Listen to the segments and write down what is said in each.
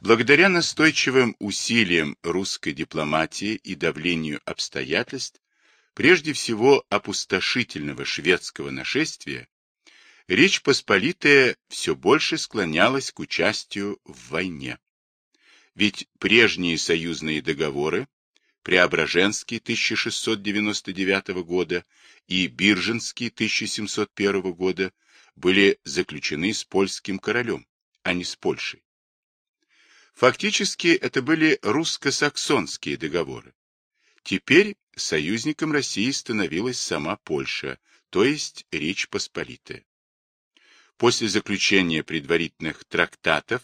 Благодаря настойчивым усилиям русской дипломатии и давлению обстоятельств, прежде всего опустошительного шведского нашествия, Речь Посполитая все больше склонялась к участию в войне. Ведь прежние союзные договоры, Преображенский 1699 года и Бирженский 1701 года, были заключены с польским королем, а не с Польшей. Фактически это были русско-саксонские договоры. Теперь союзником России становилась сама Польша, то есть Речь Посполитая. После заключения предварительных трактатов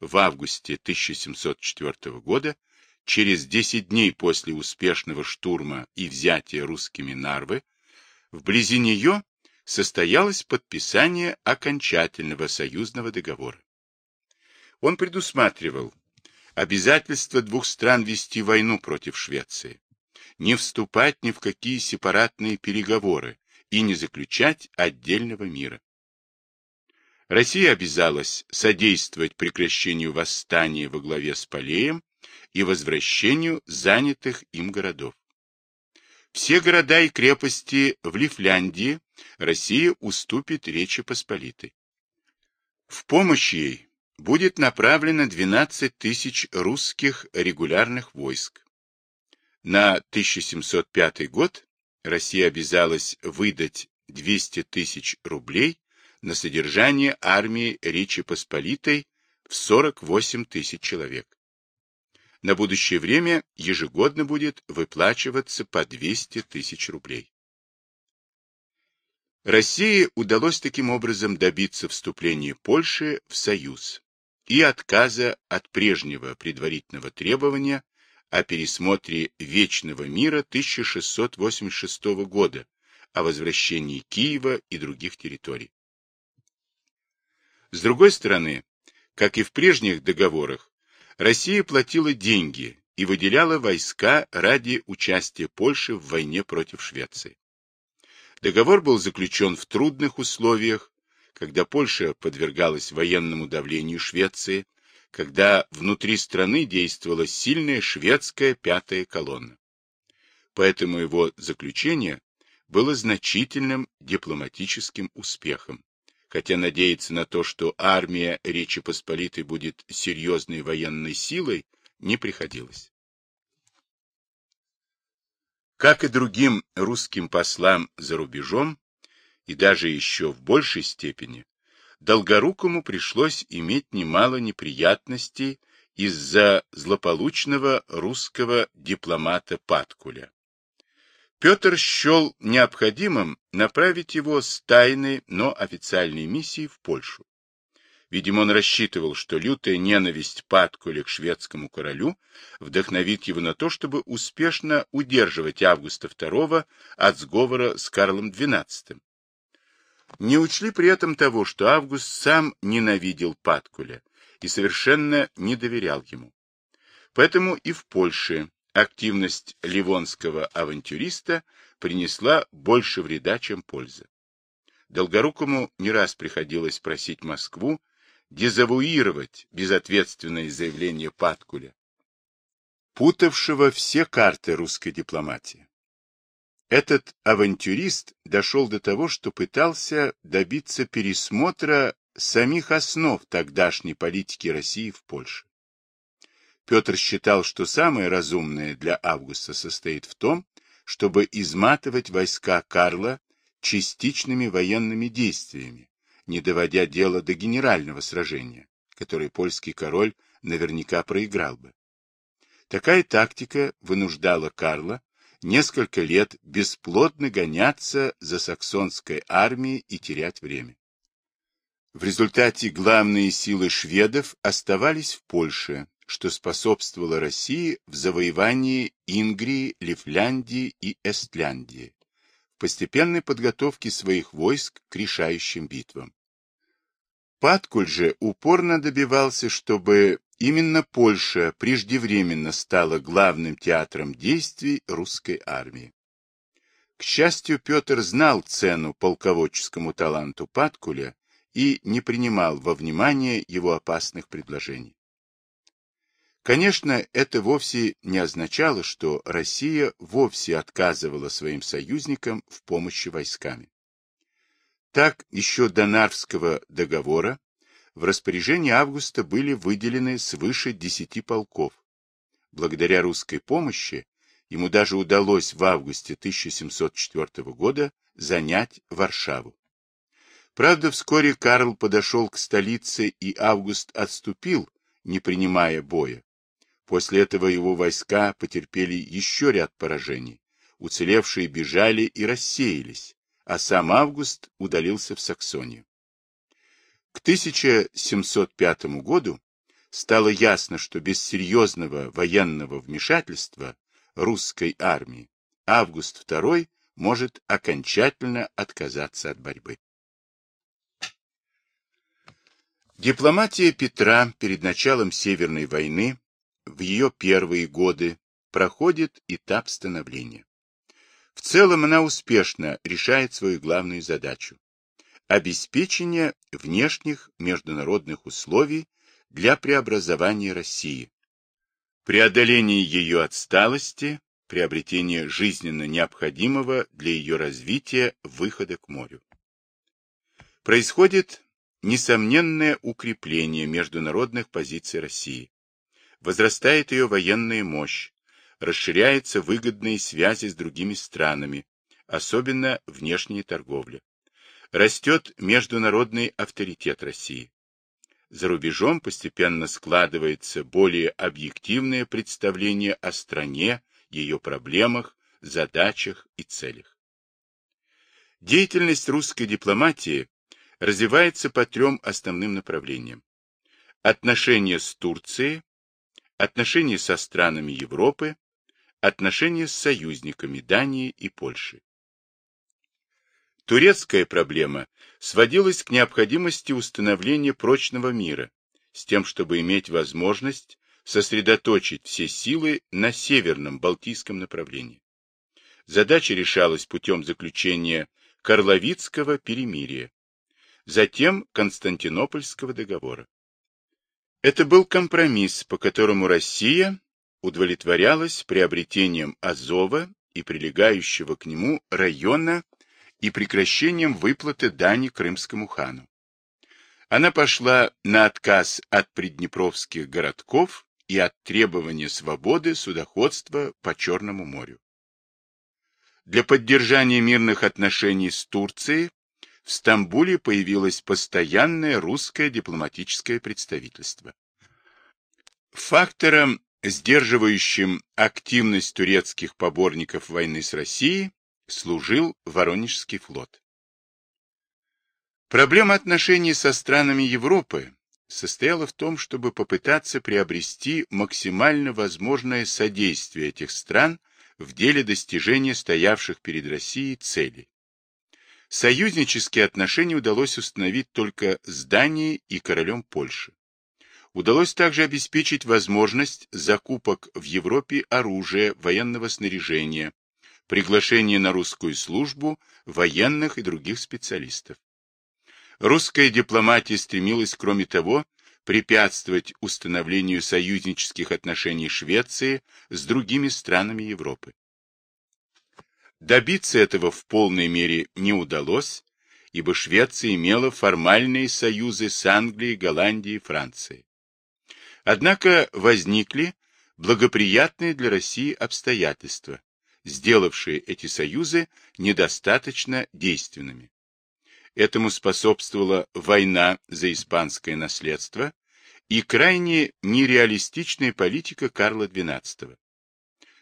в августе 1704 года, через 10 дней после успешного штурма и взятия русскими Нарвы, вблизи нее состоялось подписание окончательного союзного договора. Он предусматривал обязательство двух стран вести войну против Швеции, не вступать ни в какие сепаратные переговоры и не заключать отдельного мира. Россия обязалась содействовать прекращению восстания во главе с Полеем и возвращению занятых им городов. Все города и крепости в Лифляндии Россия уступит Речи Посполитой. В помощь ей будет направлено 12 тысяч русских регулярных войск. На 1705 год Россия обязалась выдать 200 тысяч рублей на содержание армии Речи Посполитой в 48 тысяч человек. На будущее время ежегодно будет выплачиваться по 200 тысяч рублей. России удалось таким образом добиться вступления Польши в Союз и отказа от прежнего предварительного требования о пересмотре Вечного мира 1686 года о возвращении Киева и других территорий. С другой стороны, как и в прежних договорах, Россия платила деньги и выделяла войска ради участия Польши в войне против Швеции. Договор был заключен в трудных условиях, когда Польша подвергалась военному давлению Швеции, когда внутри страны действовала сильная шведская пятая колонна. Поэтому его заключение было значительным дипломатическим успехом хотя надеяться на то, что армия Речи Посполитой будет серьезной военной силой, не приходилось. Как и другим русским послам за рубежом, и даже еще в большей степени, Долгорукому пришлось иметь немало неприятностей из-за злополучного русского дипломата Паткуля. Петр счел необходимым направить его с тайной, но официальной миссией в Польшу. Видимо, он рассчитывал, что лютая ненависть Паткуля к шведскому королю вдохновит его на то, чтобы успешно удерживать Августа II от сговора с Карлом XII. Не учли при этом того, что Август сам ненавидел Паткуля и совершенно не доверял ему. Поэтому и в Польше активность ливонского авантюриста принесла больше вреда, чем пользы. Долгорукому не раз приходилось просить Москву дезавуировать безответственное заявление Паткуля, путавшего все карты русской дипломатии. Этот авантюрист дошел до того, что пытался добиться пересмотра самих основ тогдашней политики России в Польше. Петр считал, что самое разумное для Августа состоит в том, чтобы изматывать войска Карла частичными военными действиями, не доводя дело до генерального сражения, которое польский король наверняка проиграл бы. Такая тактика вынуждала Карла несколько лет бесплодно гоняться за саксонской армией и терять время. В результате главные силы шведов оставались в Польше, что способствовало России в завоевании Ингрии, Лифляндии и Эстляндии, в постепенной подготовке своих войск к решающим битвам. Паткуль же упорно добивался, чтобы именно Польша преждевременно стала главным театром действий русской армии. К счастью, Петр знал цену полководческому таланту Паткуля и не принимал во внимание его опасных предложений. Конечно, это вовсе не означало, что Россия вовсе отказывала своим союзникам в помощи войсками. Так, еще до Нарвского договора в распоряжении Августа были выделены свыше десяти полков. Благодаря русской помощи ему даже удалось в августе 1704 года занять Варшаву. Правда, вскоре Карл подошел к столице, и Август отступил, не принимая боя. После этого его войска потерпели еще ряд поражений. Уцелевшие бежали и рассеялись, а сам Август удалился в Саксонию. К 1705 году стало ясно, что без серьезного военного вмешательства русской армии Август II может окончательно отказаться от борьбы. Дипломатия Петра перед началом Северной войны в ее первые годы проходит этап становления. В целом она успешно решает свою главную задачу – обеспечение внешних международных условий для преобразования России, преодоление ее отсталости, приобретение жизненно необходимого для ее развития выхода к морю. Происходит несомненное укрепление международных позиций России. Возрастает ее военная мощь, расширяются выгодные связи с другими странами, особенно внешняя торговля. Растет международный авторитет России. За рубежом постепенно складывается более объективное представление о стране, ее проблемах, задачах и целях. Деятельность русской дипломатии развивается по трем основным направлениям. Отношения с Турцией, отношения со странами Европы, отношения с союзниками Дании и Польши. Турецкая проблема сводилась к необходимости установления прочного мира, с тем, чтобы иметь возможность сосредоточить все силы на северном Балтийском направлении. Задача решалась путем заключения Карловицкого перемирия, затем Константинопольского договора. Это был компромисс, по которому Россия удовлетворялась приобретением Азова и прилегающего к нему района и прекращением выплаты дани крымскому хану. Она пошла на отказ от приднепровских городков и от требования свободы судоходства по Черному морю. Для поддержания мирных отношений с Турцией в Стамбуле появилось постоянное русское дипломатическое представительство. Фактором, сдерживающим активность турецких поборников войны с Россией, служил Воронежский флот. Проблема отношений со странами Европы состояла в том, чтобы попытаться приобрести максимально возможное содействие этих стран в деле достижения стоявших перед Россией целей. Союзнические отношения удалось установить только с Данией и королем Польши. Удалось также обеспечить возможность закупок в Европе оружия, военного снаряжения, приглашение на русскую службу военных и других специалистов. Русская дипломатия стремилась, кроме того, препятствовать установлению союзнических отношений Швеции с другими странами Европы. Добиться этого в полной мере не удалось, ибо Швеция имела формальные союзы с Англией, Голландией и Францией. Однако возникли благоприятные для России обстоятельства, сделавшие эти союзы недостаточно действенными. Этому способствовала война за испанское наследство и крайне нереалистичная политика Карла XII.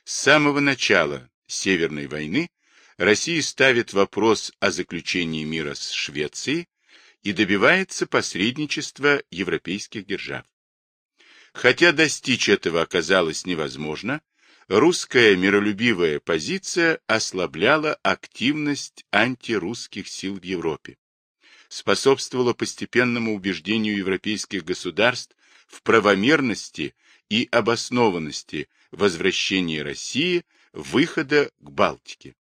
С самого начала Северной войны Россия ставит вопрос о заключении мира с Швецией и добивается посредничества европейских держав. Хотя достичь этого оказалось невозможно, русская миролюбивая позиция ослабляла активность антирусских сил в Европе, способствовала постепенному убеждению европейских государств в правомерности и обоснованности возвращения России выхода к Балтике.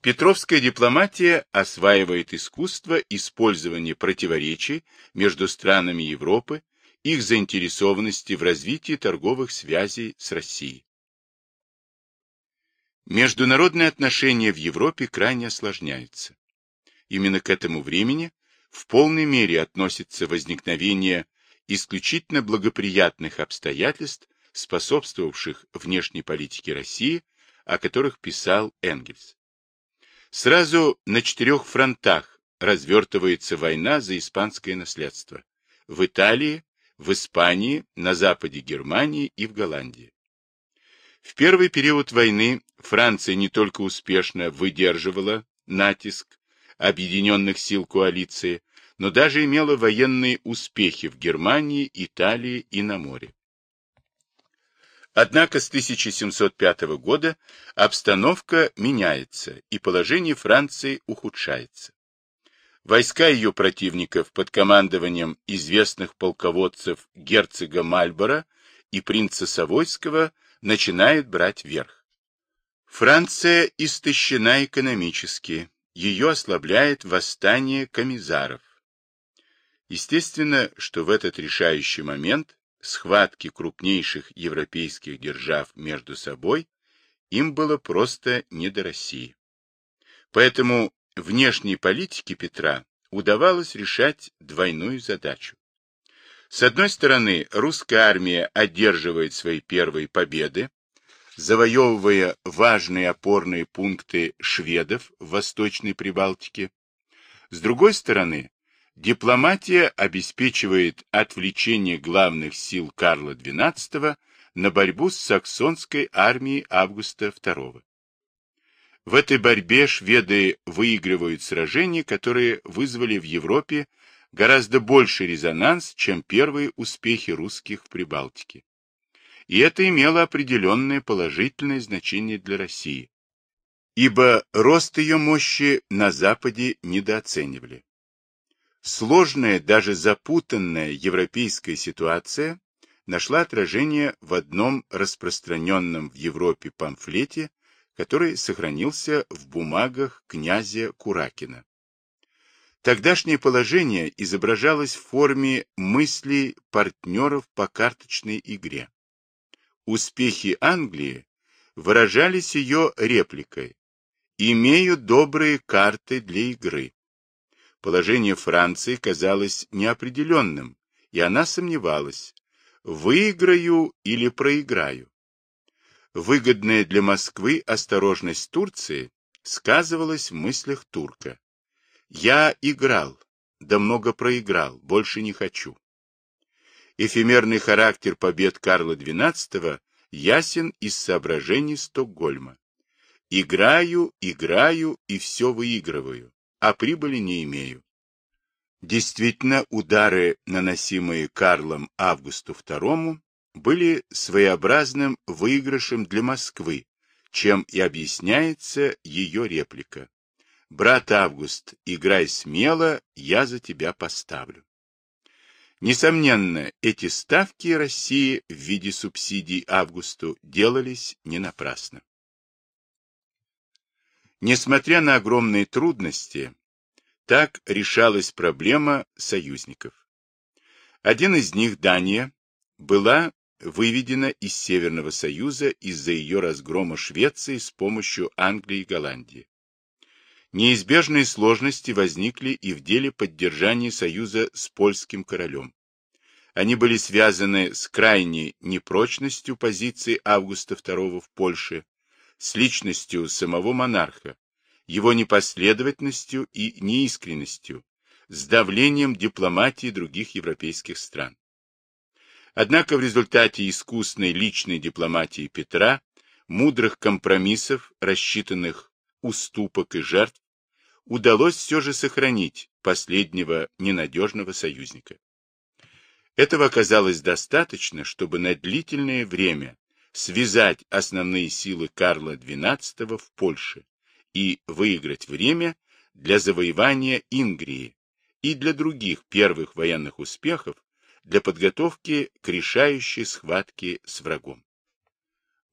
Петровская дипломатия осваивает искусство использования противоречий между странами Европы их заинтересованности в развитии торговых связей с Россией. Международные отношения в Европе крайне осложняются. Именно к этому времени в полной мере относится возникновение исключительно благоприятных обстоятельств, способствовавших внешней политике России, о которых писал Энгельс. Сразу на четырех фронтах развертывается война за испанское наследство. В Италии, в Испании, на западе Германии и в Голландии. В первый период войны Франция не только успешно выдерживала натиск объединенных сил коалиции, но даже имела военные успехи в Германии, Италии и на море. Однако с 1705 года обстановка меняется, и положение Франции ухудшается. Войска ее противников под командованием известных полководцев герцога Мальбора и принца Савойского начинают брать верх. Франция истощена экономически, ее ослабляет восстание комиссаров. Естественно, что в этот решающий момент схватки крупнейших европейских держав между собой им было просто не до России. Поэтому внешней политике Петра удавалось решать двойную задачу. С одной стороны, русская армия одерживает свои первые победы, завоевывая важные опорные пункты шведов в Восточной Прибалтике. С другой стороны, дипломатия обеспечивает отвлечение главных сил Карла XII на борьбу с саксонской армией Августа II. В этой борьбе шведы выигрывают сражения, которые вызвали в Европе гораздо больший резонанс, чем первые успехи русских в Прибалтике и это имело определенное положительное значение для России, ибо рост ее мощи на Западе недооценивали. Сложная, даже запутанная европейская ситуация нашла отражение в одном распространенном в Европе памфлете, который сохранился в бумагах князя Куракина. Тогдашнее положение изображалось в форме мыслей партнеров по карточной игре. Успехи Англии выражались ее репликой «Имею добрые карты для игры». Положение Франции казалось неопределенным, и она сомневалась, выиграю или проиграю. Выгодная для Москвы осторожность Турции сказывалась в мыслях турка. «Я играл, да много проиграл, больше не хочу». Эфемерный характер побед Карла XII ясен из соображений Стокгольма. Играю, играю и все выигрываю, а прибыли не имею. Действительно, удары, наносимые Карлом Августу II, были своеобразным выигрышем для Москвы, чем и объясняется ее реплика. «Брат Август, играй смело, я за тебя поставлю». Несомненно, эти ставки России в виде субсидий Августу делались не напрасно. Несмотря на огромные трудности, так решалась проблема союзников. Один из них, Дания, была выведена из Северного Союза из-за ее разгрома Швеции с помощью Англии и Голландии. Неизбежные сложности возникли и в деле поддержания союза с польским королем. Они были связаны с крайней непрочностью позиции Августа II в Польше, с личностью самого монарха, его непоследовательностью и неискренностью, с давлением дипломатии других европейских стран. Однако в результате искусной личной дипломатии Петра, мудрых компромиссов, рассчитанных уступок и жертв, удалось все же сохранить последнего ненадежного союзника. Этого оказалось достаточно, чтобы на длительное время связать основные силы Карла XII в Польше и выиграть время для завоевания Ингрии и для других первых военных успехов для подготовки к решающей схватке с врагом.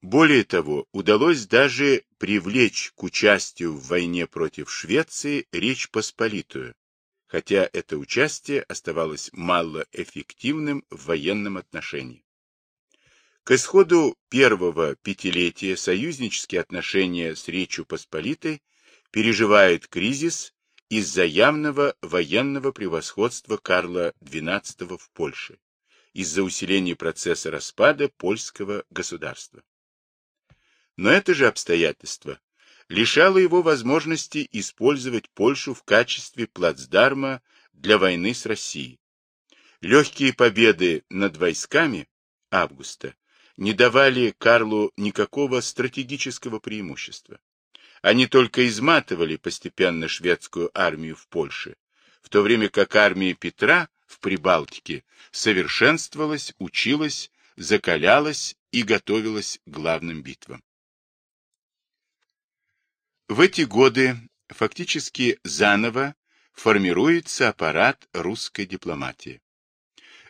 Более того, удалось даже привлечь к участию в войне против Швеции Речь Посполитую хотя это участие оставалось малоэффективным в военном отношении. К исходу первого пятилетия союзнические отношения с Речью Посполитой переживают кризис из-за явного военного превосходства Карла XII в Польше, из-за усиления процесса распада польского государства. Но это же обстоятельство лишало его возможности использовать Польшу в качестве плацдарма для войны с Россией. Легкие победы над войсками августа не давали Карлу никакого стратегического преимущества. Они только изматывали постепенно шведскую армию в Польше, в то время как армия Петра в Прибалтике совершенствовалась, училась, закалялась и готовилась к главным битвам. В эти годы фактически заново формируется аппарат русской дипломатии.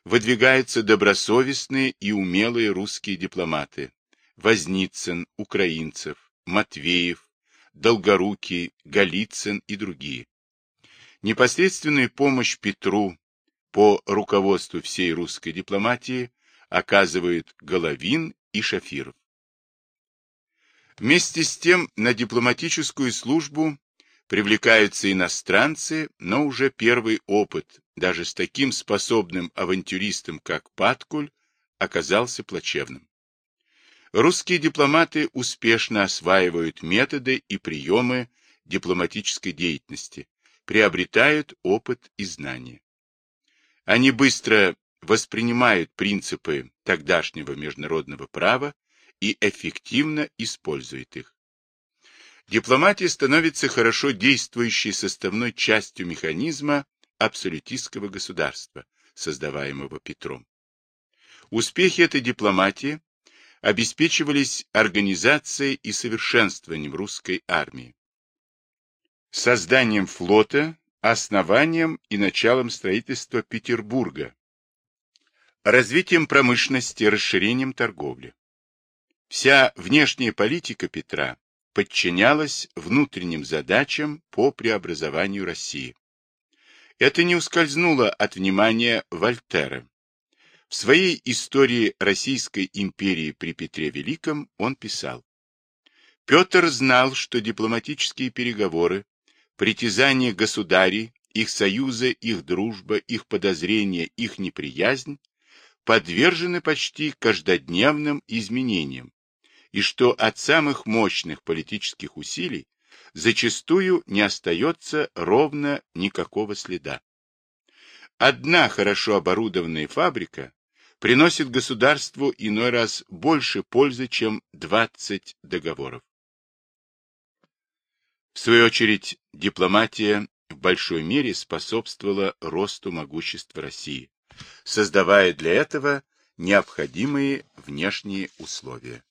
Выдвигаются добросовестные и умелые русские дипломаты Возницын, Украинцев, Матвеев, Долгорукий, Голицын и другие. Непосредственную помощь Петру по руководству всей русской дипломатии оказывают Головин и Шафиров. Вместе с тем на дипломатическую службу привлекаются иностранцы, но уже первый опыт, даже с таким способным авантюристом, как Паткуль, оказался плачевным. Русские дипломаты успешно осваивают методы и приемы дипломатической деятельности, приобретают опыт и знания. Они быстро воспринимают принципы тогдашнего международного права и эффективно использует их. Дипломатия становится хорошо действующей составной частью механизма абсолютистского государства, создаваемого Петром. Успехи этой дипломатии обеспечивались организацией и совершенствованием русской армии, созданием флота, основанием и началом строительства Петербурга, развитием промышленности, расширением торговли. Вся внешняя политика Петра подчинялась внутренним задачам по преобразованию России. Это не ускользнуло от внимания Вольтера. В своей истории Российской империи при Петре Великом он писал, Петр знал, что дипломатические переговоры, притязания государей, их союзы, их дружба, их подозрения, их неприязнь подвержены почти каждодневным изменениям, и что от самых мощных политических усилий зачастую не остается ровно никакого следа. Одна хорошо оборудованная фабрика приносит государству иной раз больше пользы, чем 20 договоров. В свою очередь, дипломатия в большой мере способствовала росту могущества России, создавая для этого необходимые внешние условия.